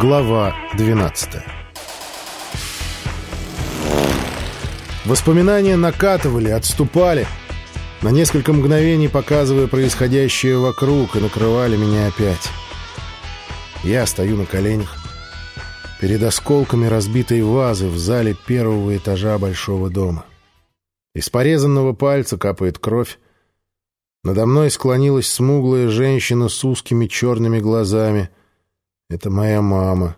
Глава 12 Воспоминания накатывали, отступали, на несколько мгновений показывая происходящее вокруг, и накрывали меня опять. Я стою на коленях, перед осколками разбитой вазы в зале первого этажа большого дома. Из порезанного пальца капает кровь. Надо мной склонилась смуглая женщина с узкими черными глазами. Это моя мама.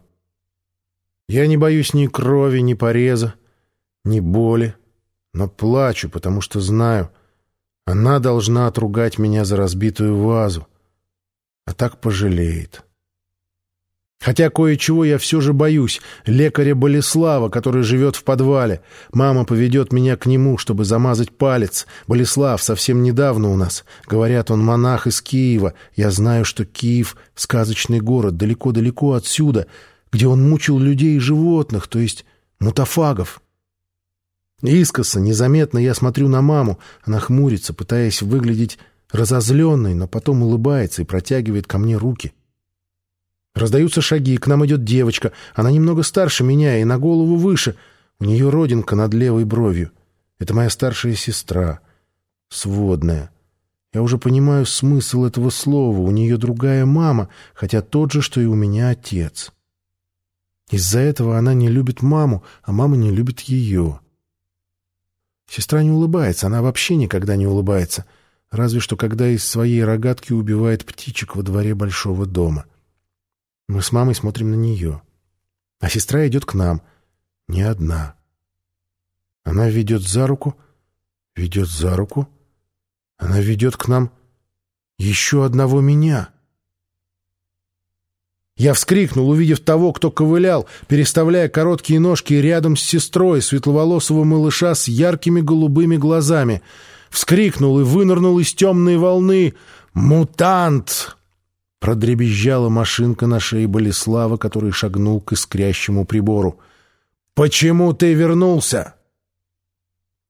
Я не боюсь ни крови, ни пореза, ни боли но плачу, потому что знаю, она должна отругать меня за разбитую вазу, а так пожалеет. Хотя кое-чего я все же боюсь. Лекаря Болеслава, который живет в подвале. Мама поведет меня к нему, чтобы замазать палец. Болеслав совсем недавно у нас. Говорят, он монах из Киева. Я знаю, что Киев — сказочный город, далеко-далеко отсюда, где он мучил людей и животных, то есть мутафагов. Искоса, незаметно я смотрю на маму. Она хмурится, пытаясь выглядеть разозленной, но потом улыбается и протягивает ко мне руки. Раздаются шаги, к нам идет девочка. Она немного старше меня и на голову выше. У нее родинка над левой бровью. Это моя старшая сестра, сводная. Я уже понимаю смысл этого слова. У нее другая мама, хотя тот же, что и у меня отец. Из-за этого она не любит маму, а мама не любит ее. Сестра не улыбается, она вообще никогда не улыбается, разве что когда из своей рогатки убивает птичек во дворе большого дома. Мы с мамой смотрим на нее. А сестра идет к нам. Не одна. Она ведет за руку, ведет за руку. Она ведет к нам еще одного меня — я вскрикнул, увидев того, кто ковылял, переставляя короткие ножки рядом с сестрой светловолосого малыша с яркими голубыми глазами. Вскрикнул и вынырнул из темной волны. «Мутант!» Продребезжала машинка на шее Болеслава, который шагнул к искрящему прибору. «Почему ты вернулся?»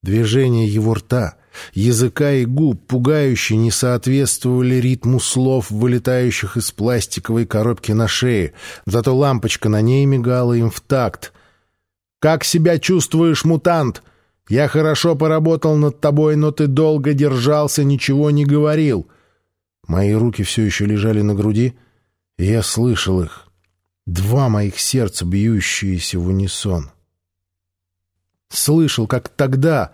Движение его рта Языка и губ пугающе не соответствовали ритму слов, вылетающих из пластиковой коробки на шее, зато лампочка на ней мигала им в такт. «Как себя чувствуешь, мутант? Я хорошо поработал над тобой, но ты долго держался, ничего не говорил». Мои руки все еще лежали на груди, и я слышал их. Два моих сердца, бьющиеся в унисон. Слышал, как тогда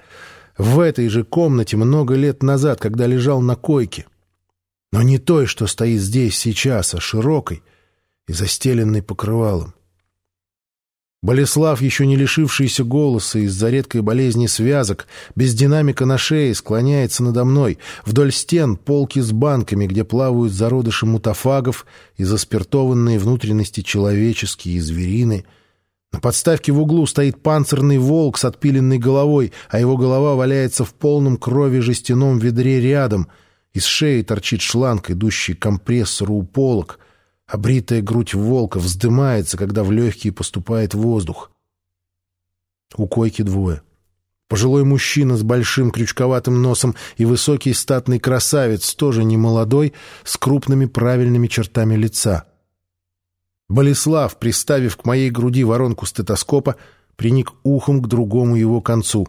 в этой же комнате много лет назад, когда лежал на койке. Но не той, что стоит здесь сейчас, а широкой и застеленной покрывалом. Болеслав, еще не лишившийся голоса из-за редкой болезни связок, без динамика на шее, склоняется надо мной. Вдоль стен полки с банками, где плавают зародыши мутафагов и заспиртованные внутренности человеческие и звериные — на подставке в углу стоит панцирный волк с отпиленной головой, а его голова валяется в полном крови жестяном ведре рядом. Из шеи торчит шланг, идущий к компрессору у полок. Обритая грудь волка вздымается, когда в легкие поступает воздух. У койки двое. Пожилой мужчина с большим крючковатым носом и высокий статный красавец, тоже не молодой, с крупными правильными чертами лица — Болеслав, приставив к моей груди воронку стетоскопа, приник ухом к другому его концу.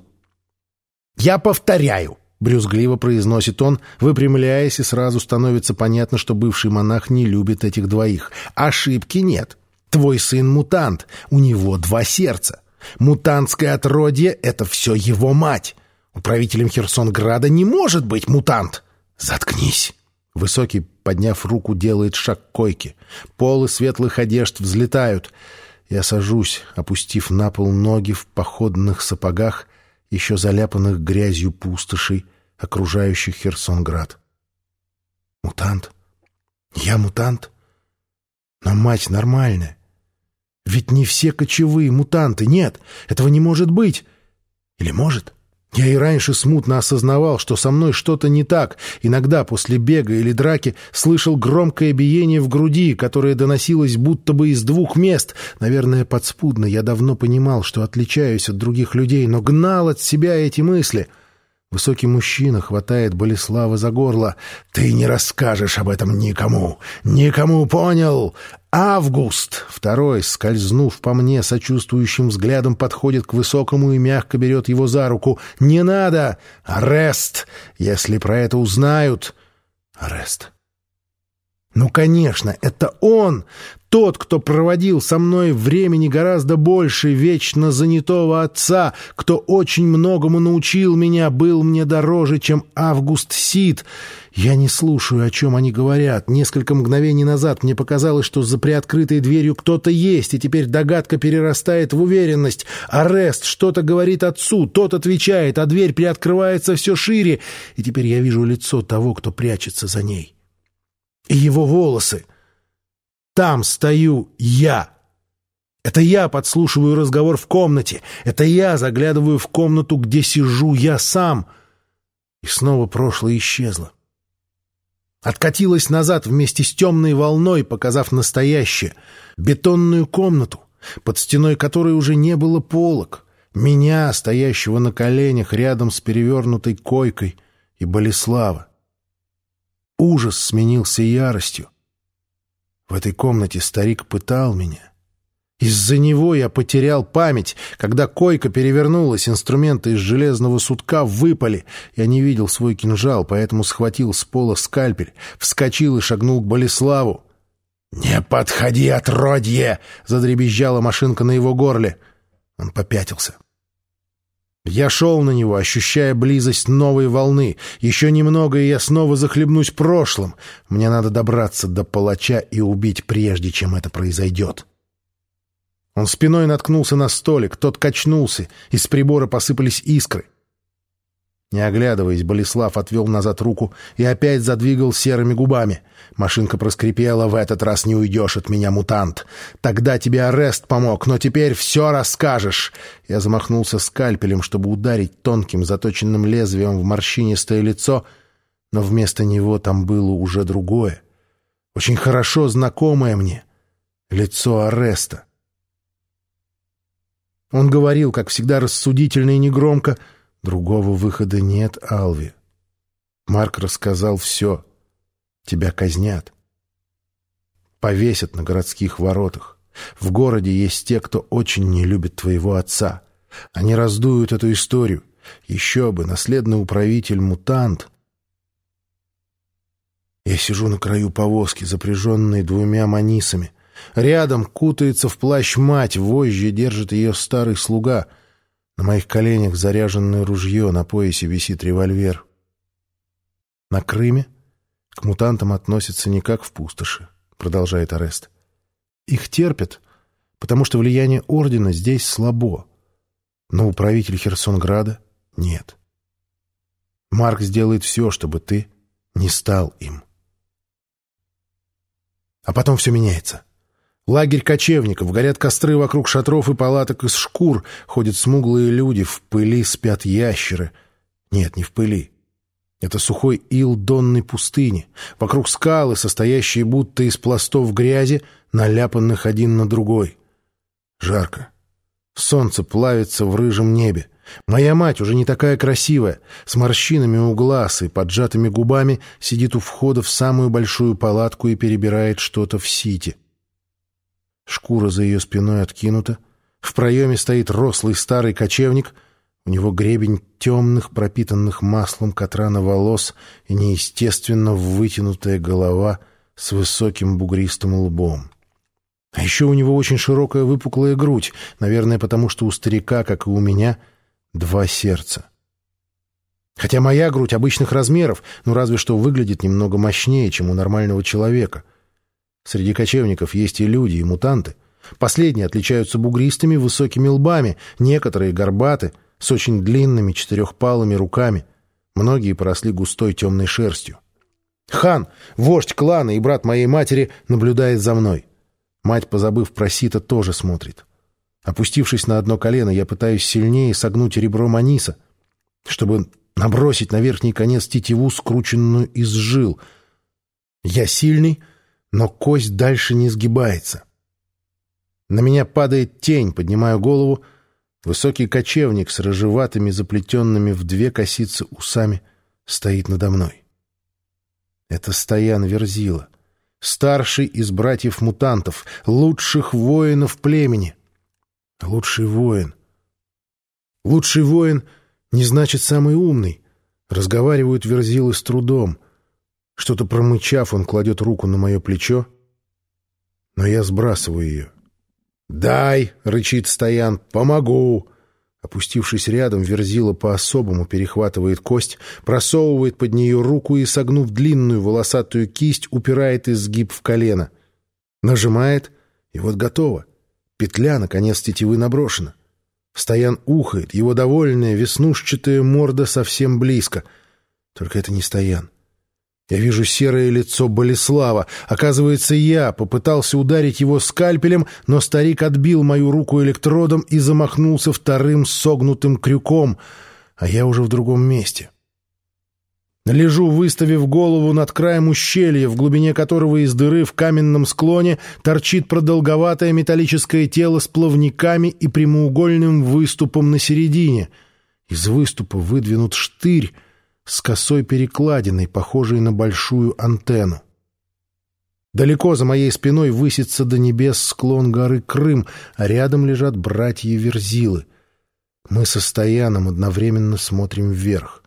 «Я повторяю!» — брюзгливо произносит он, выпрямляясь, и сразу становится понятно, что бывший монах не любит этих двоих. «Ошибки нет. Твой сын мутант, у него два сердца. Мутантское отродье — это все его мать. Управителем Херсонграда не может быть мутант. Заткнись!» Высокий, подняв руку, делает шаг к койке. Полы светлых одежд взлетают. Я сажусь, опустив на пол ноги в походных сапогах, еще заляпанных грязью пустошей, окружающих Херсонград. Мутант? Я мутант? Но мать нормальная. Ведь не все кочевые мутанты. Нет, этого не может быть. Или может? Я и раньше смутно осознавал, что со мной что-то не так. Иногда после бега или драки слышал громкое биение в груди, которое доносилось будто бы из двух мест. Наверное, подспудно я давно понимал, что отличаюсь от других людей, но гнал от себя эти мысли. Высокий мужчина хватает Болеслава за горло. «Ты не расскажешь об этом никому! Никому, понял? Август!» Второй, скользнув по мне сочувствующим взглядом, подходит к высокому и мягко берет его за руку. «Не надо! Арест! Если про это узнают...» «Арест!» Ну, конечно, это он, тот, кто проводил со мной времени гораздо больше вечно занятого отца, кто очень многому научил меня, был мне дороже, чем Август Сид. Я не слушаю, о чем они говорят. Несколько мгновений назад мне показалось, что за приоткрытой дверью кто-то есть, и теперь догадка перерастает в уверенность. Арест что-то говорит отцу, тот отвечает, а дверь приоткрывается все шире, и теперь я вижу лицо того, кто прячется за ней и его волосы. Там стою я. Это я подслушиваю разговор в комнате. Это я заглядываю в комнату, где сижу я сам. И снова прошлое исчезло. Откатилась назад вместе с темной волной, показав настоящее. Бетонную комнату, под стеной которой уже не было полок. Меня, стоящего на коленях рядом с перевернутой койкой, и Болеслава. Ужас сменился яростью. В этой комнате старик пытал меня. Из-за него я потерял память. Когда койка перевернулась, инструменты из железного сутка выпали. Я не видел свой кинжал, поэтому схватил с пола скальпель, вскочил и шагнул к Болеславу. «Не подходи, отродье!» — задребезжала машинка на его горле. Он попятился. Я шел на него, ощущая близость новой волны. Еще немного, и я снова захлебнусь прошлым. Мне надо добраться до палача и убить, прежде чем это произойдет. Он спиной наткнулся на столик, тот качнулся, из прибора посыпались искры. Не оглядываясь, Болеслав отвел назад руку и опять задвигал серыми губами. Машинка проскрипела, в этот раз не уйдешь от меня, мутант. Тогда тебе арест помог, но теперь все расскажешь. Я замахнулся скальпелем, чтобы ударить тонким заточенным лезвием в морщинистое лицо, но вместо него там было уже другое. Очень хорошо знакомое мне. Лицо ареста. Он говорил, как всегда, рассудительно и негромко — Другого выхода нет, Алви. Марк рассказал все. Тебя казнят. Повесят на городских воротах. В городе есть те, кто очень не любит твоего отца. Они раздуют эту историю. Еще бы, наследный управитель мутант. Я сижу на краю повозки, запряженной двумя манисами. Рядом кутается в плащ мать, вожжи держит ее старый слуга — на моих коленях заряженное ружье, на поясе висит револьвер. На Крыме к мутантам относятся не как в пустоши, продолжает Арест. Их терпят, потому что влияние Ордена здесь слабо. Но управитель Херсонграда нет. Марк сделает все, чтобы ты не стал им. А потом все меняется. Лагерь кочевников, горят костры вокруг шатров и палаток из шкур, ходят смуглые люди, в пыли спят ящеры. Нет, не в пыли. Это сухой ил донной пустыни. Вокруг скалы, состоящие будто из пластов грязи, наляпанных один на другой. Жарко. Солнце плавится в рыжем небе. Моя мать, уже не такая красивая, с морщинами у глаз и поджатыми губами, сидит у входа в самую большую палатку и перебирает что-то в сите. Шкура за ее спиной откинута. В проеме стоит рослый старый кочевник. У него гребень темных, пропитанных маслом катрана волос и неестественно вытянутая голова с высоким бугристым лбом. А еще у него очень широкая выпуклая грудь, наверное, потому что у старика, как и у меня, два сердца. Хотя моя грудь обычных размеров, ну разве что выглядит немного мощнее, чем у нормального человека — Среди кочевников есть и люди, и мутанты. Последние отличаются бугристыми высокими лбами, некоторые горбаты, с очень длинными четырехпалыми руками. Многие поросли густой темной шерстью. Хан, вождь клана и брат моей матери, наблюдает за мной. Мать, позабыв про сито, тоже смотрит. Опустившись на одно колено, я пытаюсь сильнее согнуть ребро маниса, чтобы набросить на верхний конец тетиву, скрученную из жил. Я сильный — но кость дальше не сгибается. На меня падает тень, поднимаю голову. Высокий кочевник с рыжеватыми, заплетенными в две косицы усами стоит надо мной. Это Стоян Верзила, старший из братьев-мутантов, лучших воинов племени. Лучший воин. Лучший воин не значит самый умный. Разговаривают Верзилы с трудом. Что-то промычав, он кладет руку на мое плечо, но я сбрасываю ее. «Дай!» — рычит Стоян. «Помогу!» Опустившись рядом, Верзила по-особому перехватывает кость, просовывает под нее руку и, согнув длинную волосатую кисть, упирает изгиб в колено. Нажимает, и вот готово. Петля, наконец, тетивы наброшена. Стоян ухает, его довольная веснушчатая морда совсем близко. Только это не Стоян. Я вижу серое лицо Болеслава. Оказывается, я попытался ударить его скальпелем, но старик отбил мою руку электродом и замахнулся вторым согнутым крюком, а я уже в другом месте. Лежу, выставив голову над краем ущелья, в глубине которого из дыры в каменном склоне торчит продолговатое металлическое тело с плавниками и прямоугольным выступом на середине. Из выступа выдвинут штырь, с косой перекладиной, похожей на большую антенну. Далеко за моей спиной высится до небес склон горы Крым, а рядом лежат братья Верзилы. Мы со Стояном одновременно смотрим вверх.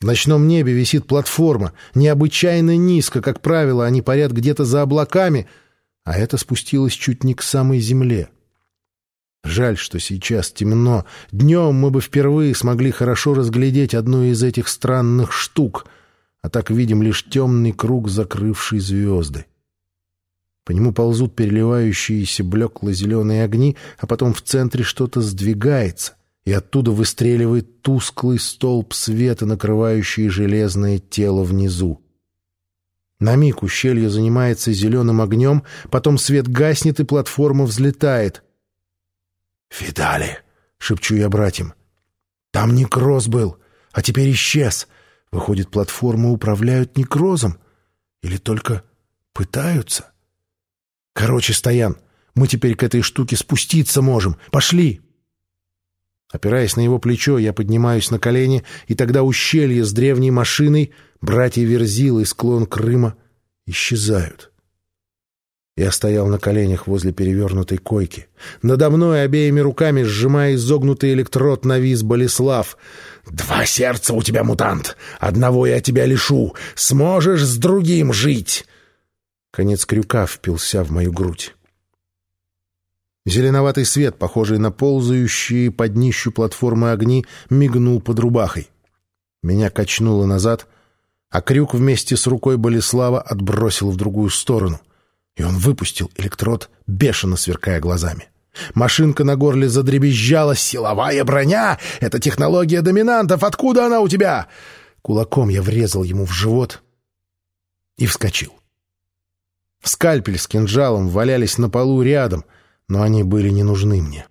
В ночном небе висит платформа, необычайно низко, как правило, они парят где-то за облаками, а это спустилось чуть не к самой земле. Жаль, что сейчас темно. Днем мы бы впервые смогли хорошо разглядеть одну из этих странных штук, а так видим лишь темный круг, закрывший звезды. По нему ползут переливающиеся блекло-зеленые огни, а потом в центре что-то сдвигается, и оттуда выстреливает тусклый столб света, накрывающий железное тело внизу. На миг ущелье занимается зеленым огнем, потом свет гаснет, и платформа взлетает. «Видали?» — шепчу я братьям. «Там некроз был, а теперь исчез. Выходит, платформы управляют некрозом? Или только пытаются?» «Короче, Стоян, мы теперь к этой штуке спуститься можем. Пошли!» Опираясь на его плечо, я поднимаюсь на колени, и тогда ущелье с древней машиной, братья Верзилы и склон Крыма исчезают. Я стоял на коленях возле перевернутой койки. Надо мной обеими руками, сжимая изогнутый электрод, навис Болеслав. «Два сердца у тебя, мутант! Одного я тебя лишу! Сможешь с другим жить!» Конец крюка впился в мою грудь. Зеленоватый свет, похожий на ползающие под днищу платформы огни, мигнул под рубахой. Меня качнуло назад, а крюк вместе с рукой Болеслава отбросил в другую сторону — и он выпустил электрод, бешено сверкая глазами. Машинка на горле задребезжала. «Силовая броня! Это технология доминантов! Откуда она у тебя?» Кулаком я врезал ему в живот и вскочил. Скальпель с кинжалом валялись на полу рядом, но они были не нужны мне.